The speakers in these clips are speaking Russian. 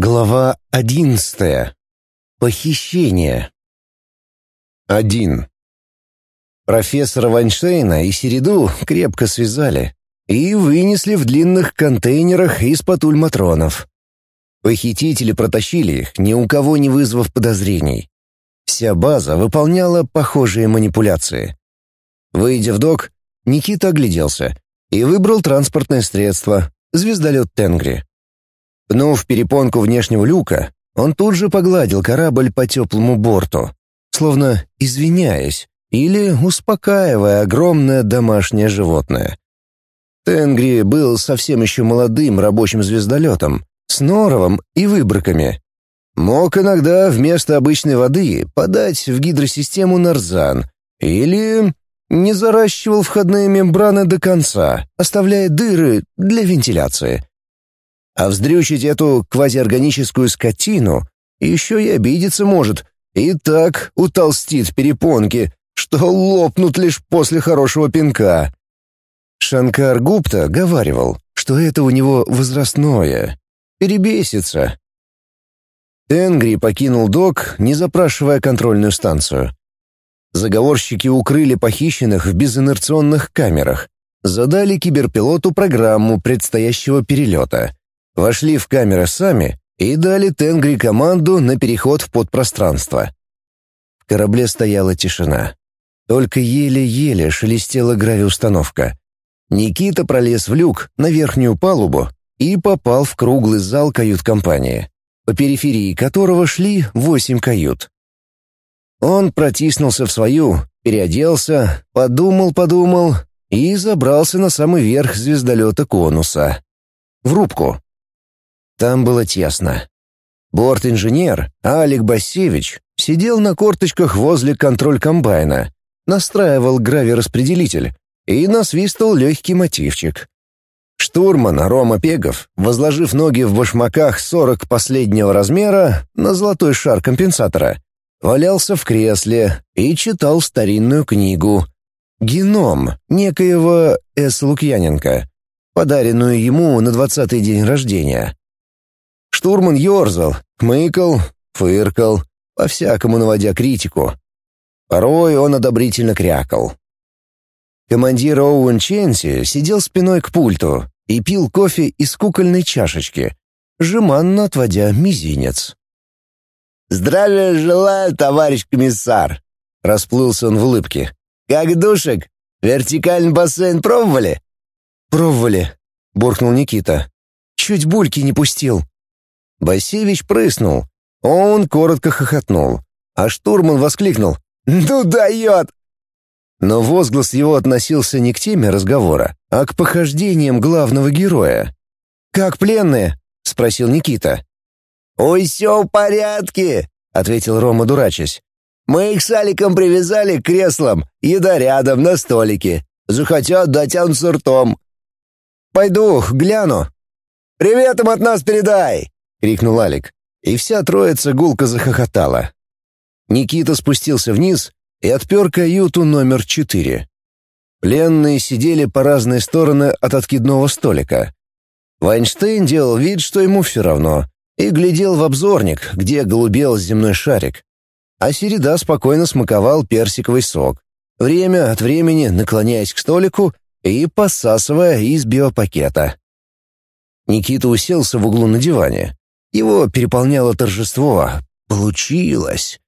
Глава одиннадцатая. Похищение. Один. Профессора Вайнштейна и Середу крепко связали и вынесли в длинных контейнерах из-под ульматронов. Похитители протащили их, ни у кого не вызвав подозрений. Вся база выполняла похожие манипуляции. Выйдя в док, Никита огляделся и выбрал транспортное средство — звездолет «Тенгри». Пнув перепонку внешнего люка, он тут же погладил корабль по теплому борту, словно извиняясь или успокаивая огромное домашнее животное. Тенгри был совсем еще молодым рабочим звездолетом, с норовом и выбрыками. Мог иногда вместо обычной воды подать в гидросистему нарзан или не заращивал входные мембраны до конца, оставляя дыры для вентиляции. А вздрючить эту квазиорганическую скотину еще и обидеться может, и так утолстит перепонки, что лопнут лишь после хорошего пинка. Шанкар Гупта говаривал, что это у него возрастное. Перебесится. Тенгри покинул док, не запрашивая контрольную станцию. Заговорщики укрыли похищенных в безинерционных камерах, задали киберпилоту программу предстоящего перелета вошли в камеры сами и дали Тенгри команду на переход в подпространство. В корабле стояла тишина. Только еле-еле шелестела гравиустановка. Никита пролез в люк на верхнюю палубу и попал в круглый зал кают-компании, по периферии которого шли восемь кают. Он протиснулся в свою, переоделся, подумал-подумал и забрался на самый верх звездолета конуса. В рубку. Там было тесно. Борт-инженер Алик Басевич сидел на корточках возле контроль-комбайна, настраивал гравираспределитель и насвистывал легкий мотивчик. Штурман Рома Пегов, возложив ноги в башмаках 40 последнего размера на золотой шар компенсатора, валялся в кресле и читал старинную книгу «Геном» некоего С. Лукьяненко, подаренную ему на двадцатый день рождения. Штурман ерзал, хмыкал, фыркал, по-всякому наводя критику. Порой он одобрительно крякал. Командир Оуэн Ченси сидел спиной к пульту и пил кофе из кукольной чашечки, жеманно отводя мизинец. «Здравия желаю, товарищ комиссар!» — расплылся он в улыбке. «Как душек? Вертикальный бассейн пробовали?» «Пробовали», — буркнул Никита. «Чуть бульки не пустил». Басевич прыснул. Он коротко хохотнул, а штурман воскликнул «Ну дает!». Но возглас его относился не к теме разговора, а к похождениям главного героя. «Как пленные?» — спросил Никита. «Ой, все в порядке», — ответил Рома, дурачась. «Мы их с Аликом привязали к креслам, еда рядом, на столике. Захотят, дотянутся ртом». «Пойду, гляну». «Привет им от нас передай!» — крикнул Алик, и вся троица гулко захохотала. Никита спустился вниз и отпер каюту номер четыре. Пленные сидели по разные стороны от откидного столика. Вайнштейн делал вид, что ему все равно, и глядел в обзорник, где голубел земной шарик. А Середа спокойно смаковал персиковый сок, время от времени наклоняясь к столику и посасывая из биопакета. Никита уселся в углу на диване, его переполняло торжество. Получилось.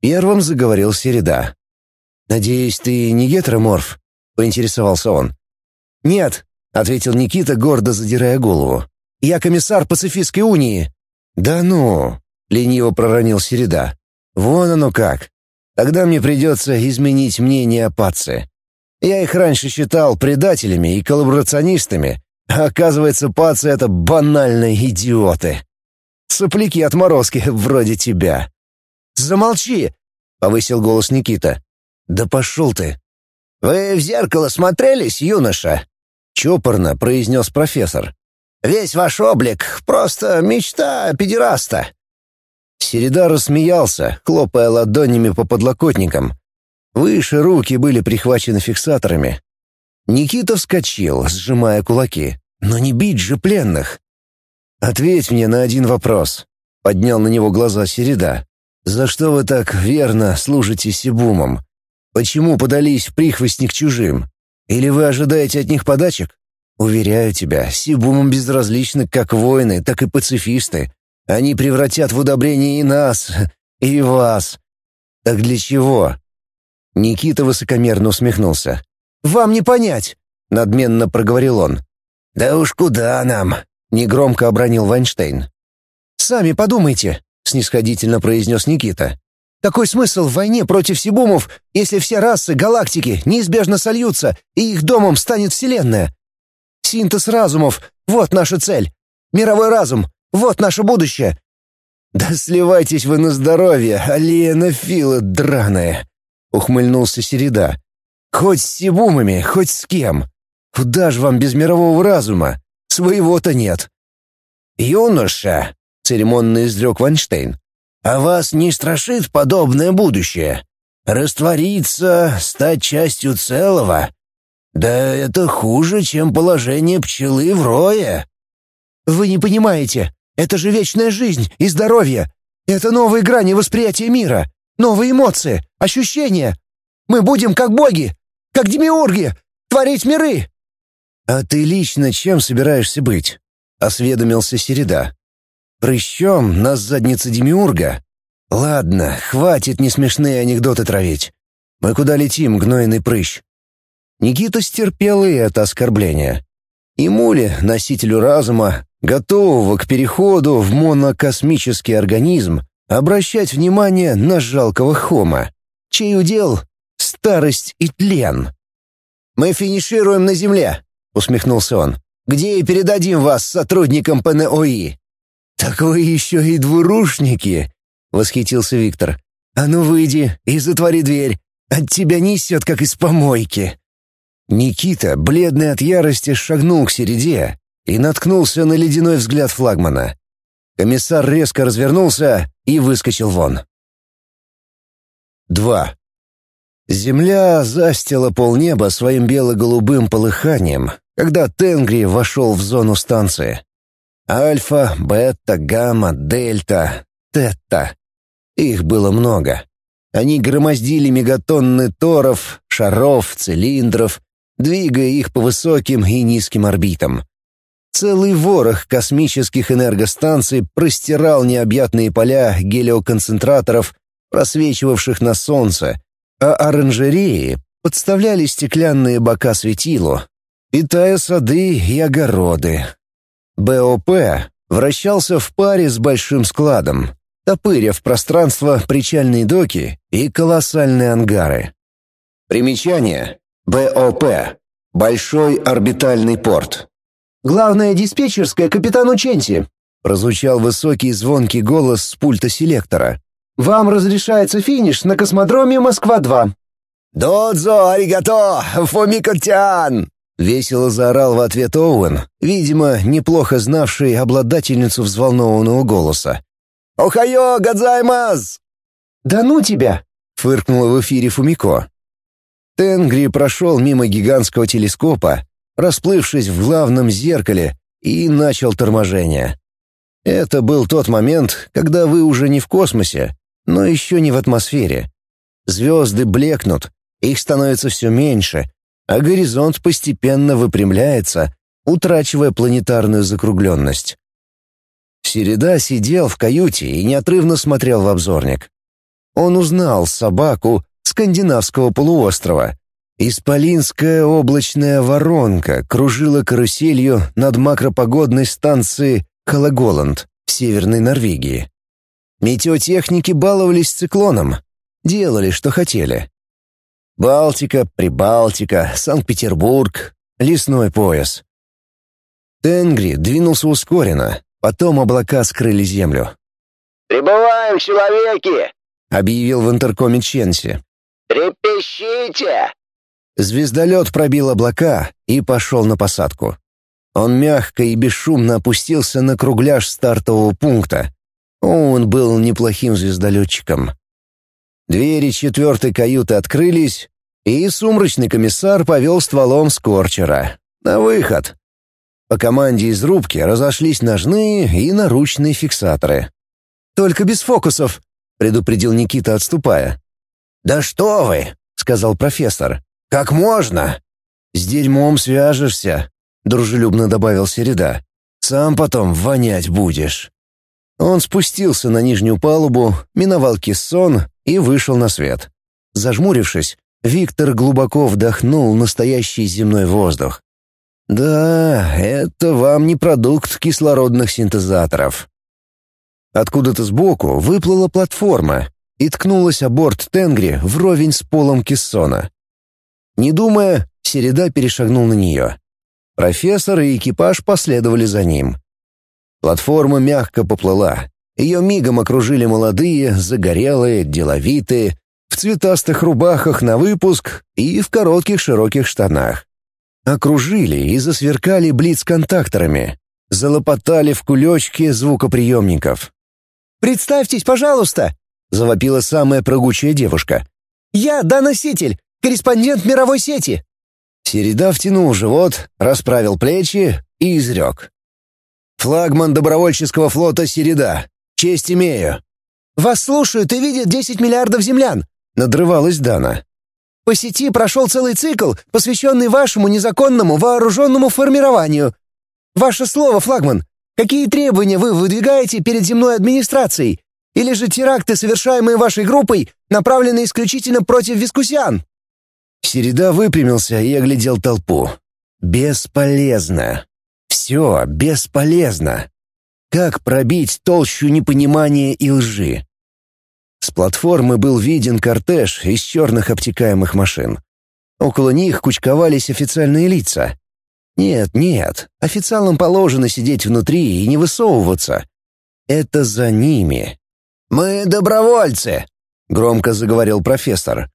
Первым заговорил Середа. «Надеюсь, ты не гетероморф?» — поинтересовался он. «Нет», — ответил Никита, гордо задирая голову. «Я комиссар Пацифистской унии». «Да ну!» — лениво проронил Середа. «Вон оно как. Тогда мне придется изменить мнение о Паце. Я их раньше считал предателями и коллаборационистами, а оказывается, Пацы — это банальные идиоты». Сопляки отморозки вроде тебя». «Замолчи!» — повысил голос Никита. «Да пошел ты!» «Вы в зеркало смотрелись, юноша?» — чопорно произнес профессор. «Весь ваш облик — просто мечта педераста». Середа рассмеялся, хлопая ладонями по подлокотникам. Выше руки были прихвачены фиксаторами. Никита вскочил, сжимая кулаки. «Но не бить же пленных!» Ответь мне на один вопрос. Поднял на него глаза Середа. За что вы так верно служите Сибумам? Почему подались в прихвостник чужим? Или вы ожидаете от них подачек? Уверяю тебя, Сибумам безразличны как воины, так и пацифисты. Они превратят в удобрение и нас, и вас. Так для чего? Никита высокомерно усмехнулся. Вам не понять, надменно проговорил он. Да уж куда нам? Негромко обронил Вайнштейн. Сами подумайте, снисходительно произнес Никита. Какой смысл в войне против Сибумов, если все расы галактики неизбежно сольются, и их домом станет Вселенная? Синтез разумов — вот наша цель. Мировой разум — вот наше будущее. Да сливайтесь вы на здоровье, алиена фила драная, ухмыльнулся Середа. Хоть с Сибумами, хоть с кем. Куда ж вам без мирового разума? Своего-то нет. Юноша, церемонно изрек Вайнштейн, а вас не страшит подобное будущее? Раствориться, стать частью целого? Да это хуже, чем положение пчелы в рое. Вы не понимаете, это же вечная жизнь и здоровье. Это новые грани восприятия мира, новые эмоции, ощущения. Мы будем как боги, как демиурги, творить миры. А ты лично чем собираешься быть? осведомился Середа. Прыщом на заднице демиурга? Ладно, хватит несмешные анекдоты травить. Мы куда летим, гнойный прыщ? Никита стерпел и это оскорбление. Ему ли, носителю разума, готового к переходу в монокосмический организм, обращать внимание на жалкого хома, чей удел — старость и тлен? «Мы финишируем на Земле», — усмехнулся он, «где и передадим вас сотрудникам ПНОИ». «Так вы еще и двурушники», — восхитился Виктор. «А ну выйди и затвори дверь, от тебя несет, как из помойки». Никита, бледный от ярости, шагнул к середе и наткнулся на ледяной взгляд флагмана. Комиссар резко развернулся и выскочил вон. 2. Земля застила полнеба своим бело-голубым полыханием, когда Тенгри вошел в зону станции. Альфа, бета, гамма, дельта, тетта. Их было много. Они громоздили мегатонны торов, шаров, цилиндров, двигая их по высоким и низким орбитам. Целый ворох космических энергостанций простирал необъятные поля гелиоконцентраторов, просвечивавших на Солнце, а оранжереи подставляли стеклянные бока светилу, питая сады и огороды. БОП вращался в паре с большим складом, топыря в пространство причальные доки и колоссальные ангары. Примечание. БОП. Большой орбитальный порт. «Главная диспетчерская капитану Ченси», — прозвучал высокий звонкий голос с пульта селектора. «Вам разрешается финиш на космодроме Москва-2». «Додзо, аригато, фумикотян!» — весело заорал в ответ Оуэн, видимо, неплохо знавший обладательницу взволнованного голоса. «Охайо, гадзаймаз!» «Да ну тебя!» — фыркнула в эфире Фумико. Тенгри прошел мимо гигантского телескопа, расплывшись в главном зеркале, и начал торможение. Это был тот момент, когда вы уже не в космосе, но еще не в атмосфере. Звезды блекнут, их становится все меньше, а горизонт постепенно выпрямляется, утрачивая планетарную закругленность. Середа сидел в каюте и неотрывно смотрел в обзорник. Он узнал собаку, скандинавского полуострова. Исполинская облачная воронка кружила каруселью над макропогодной станцией Халаголанд в Северной Норвегии. Метеотехники баловались циклоном, делали, что хотели. Балтика, Прибалтика, Санкт-Петербург, лесной пояс. Тенгри двинулся ускоренно, потом облака скрыли землю. «Прибываем, человеки!» — объявил в интеркоме Ченси. «Трепещите!» Звездолет пробил облака и пошел на посадку. Он мягко и бесшумно опустился на кругляш стартового пункта. Он был неплохим звездолетчиком. Двери четвертой каюты открылись, и сумрачный комиссар повел стволом Скорчера. На выход. По команде из рубки разошлись ножные и наручные фиксаторы. «Только без фокусов», — предупредил Никита, отступая. «Да что вы!» — сказал профессор. «Как можно?» «С дерьмом свяжешься», — дружелюбно добавил Середа. «Сам потом вонять будешь». Он спустился на нижнюю палубу, миновал кессон и вышел на свет. Зажмурившись, Виктор глубоко вдохнул настоящий земной воздух. Да, это вам не продукт кислородных синтезаторов. Откуда-то сбоку выплыла платформа и ткнулась о борт Тенгри вровень с полом кессона. Не думая, Середа перешагнул на нее. Профессор и экипаж последовали за ним. Платформа мягко поплыла. Ее мигом окружили молодые, загорелые, деловитые, в цветастых рубахах на выпуск и в коротких широких штанах. Окружили и засверкали блиц-контакторами. Залопотали в кулечке звукоприемников. «Представьтесь, пожалуйста!» — завопила самая прыгучая девушка. «Я доноситель, корреспондент мировой сети!» Середа втянул живот, расправил плечи и изрек. «Флагман добровольческого флота Середа. Честь имею». «Вас слушают и видят 10 миллиардов землян», — надрывалась Дана. По сети прошел целый цикл, посвященный вашему незаконному вооруженному формированию. Ваше слово, флагман. Какие требования вы выдвигаете перед земной администрацией? Или же теракты, совершаемые вашей группой, направлены исключительно против вискусян?» Середа выпрямился и оглядел толпу. «Бесполезно. Все бесполезно. Как пробить толщу непонимания и лжи? С платформы был виден кортеж из черных обтекаемых машин. Около них кучковались официальные лица. Нет, нет, официалам положено сидеть внутри и не высовываться. Это за ними. «Мы добровольцы», — громко заговорил профессор.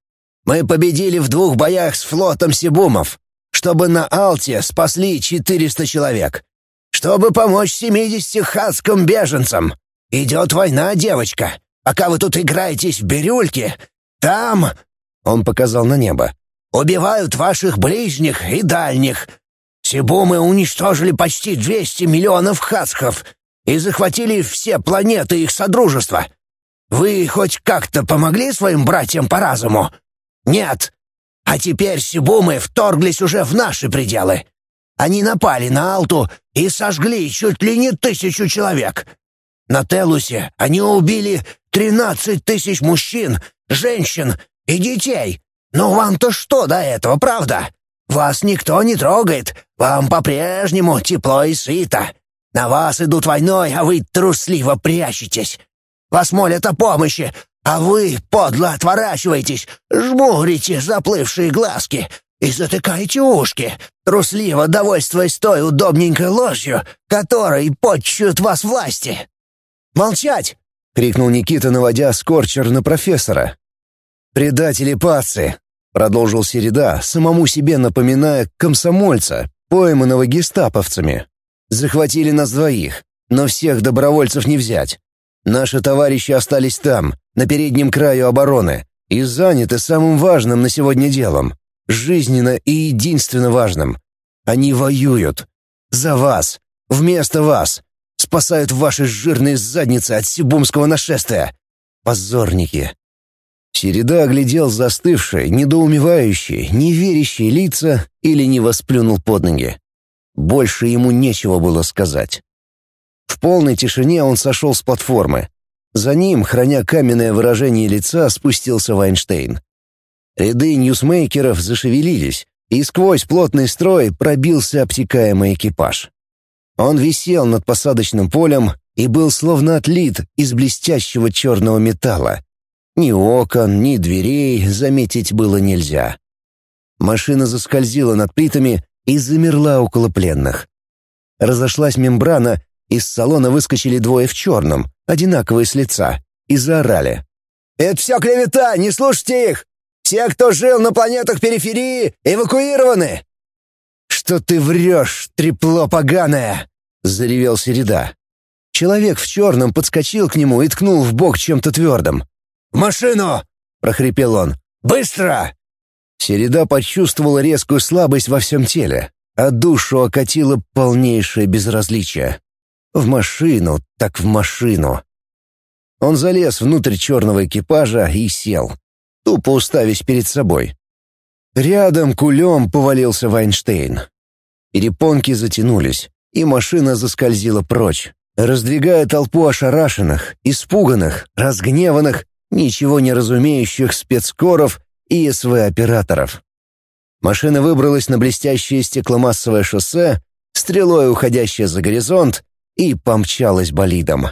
«Мы победили в двух боях с флотом Сибумов, чтобы на Алте спасли 400 человек, чтобы помочь 70 хатским беженцам. Идет война, девочка. Пока вы тут играетесь в бирюльки, там...» — он показал на небо. «Убивают ваших ближних и дальних. Сибумы уничтожили почти 200 миллионов хасхов и захватили все планеты их содружества. Вы хоть как-то помогли своим братьям по разуму? Нет. А теперь Сибумы вторглись уже в наши пределы. Они напали на Алту и сожгли чуть ли не тысячу человек. На Телусе они убили тринадцать тысяч мужчин, женщин и детей. Но вам-то что до этого, правда? Вас никто не трогает, вам по-прежнему тепло и сыто. На вас идут войной, а вы трусливо прячетесь. Вас молят о помощи, а вы подло отворачиваетесь, жмурите заплывшие глазки и затыкаете ушки, трусливо довольствуясь той удобненькой ложью, которой подчуют вас власти. «Молчать!» — крикнул Никита, наводя скорчер на профессора. «Предатели пацы!» — продолжил Середа, самому себе напоминая комсомольца, пойманного гестаповцами. «Захватили нас двоих, но всех добровольцев не взять. Наши товарищи остались там, на переднем краю обороны, и заняты самым важным на сегодня делом, жизненно и единственно важным. Они воюют. За вас. Вместо вас спасают ваши жирные задницы от сибумского нашествия. Позорники!» Середа оглядел застывшие, недоумевающие, неверящие лица или не восплюнул под ноги. Больше ему нечего было сказать. В полной тишине он сошел с платформы. За ним, храня каменное выражение лица, спустился Вайнштейн. Ряды ньюсмейкеров зашевелились, и сквозь плотный строй пробился обтекаемый экипаж. Он висел над посадочным полем и был словно отлит из блестящего черного металла. Ни окон, ни дверей заметить было нельзя. Машина заскользила над плитами и замерла около пленных. Разошлась мембрана, из салона выскочили двое в черном, одинаковые с лица, и заорали. «Это все клевета, не слушайте их! Все, кто жил на планетах периферии, эвакуированы!» «Что ты врешь, трепло поганое!» — заревел Середа. Человек в черном подскочил к нему и ткнул в бок чем-то твердым. «В машину!» — прохрипел он. «Быстро!» Середа почувствовал резкую слабость во всем теле. а душу окатило полнейшее безразличие. В машину, так в машину. Он залез внутрь черного экипажа и сел, тупо уставясь перед собой. Рядом кулем повалился Вайнштейн. Перепонки затянулись, и машина заскользила прочь, раздвигая толпу ошарашенных, испуганных, разгневанных, ничего не разумеющих спецкоров и СВ-операторов. Машина выбралась на блестящее стекломассовое шоссе, стрелой уходящее за горизонт, и помчалась болидом.